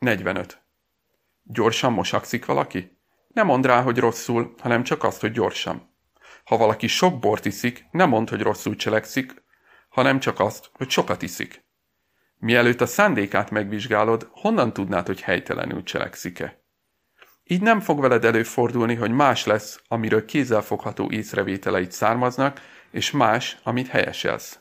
45. Gyorsan mosakszik valaki? Ne mondd rá, hogy rosszul, hanem csak azt, hogy gyorsan. Ha valaki sok bort iszik, ne mondd, hogy rosszul cselekszik, hanem csak azt, hogy sokat iszik. Mielőtt a szándékát megvizsgálod, honnan tudnád, hogy helytelenül cselekszik-e? Így nem fog veled előfordulni, hogy más lesz, amiről kézzelfogható észrevételeit származnak, és más, amit helyeselsz.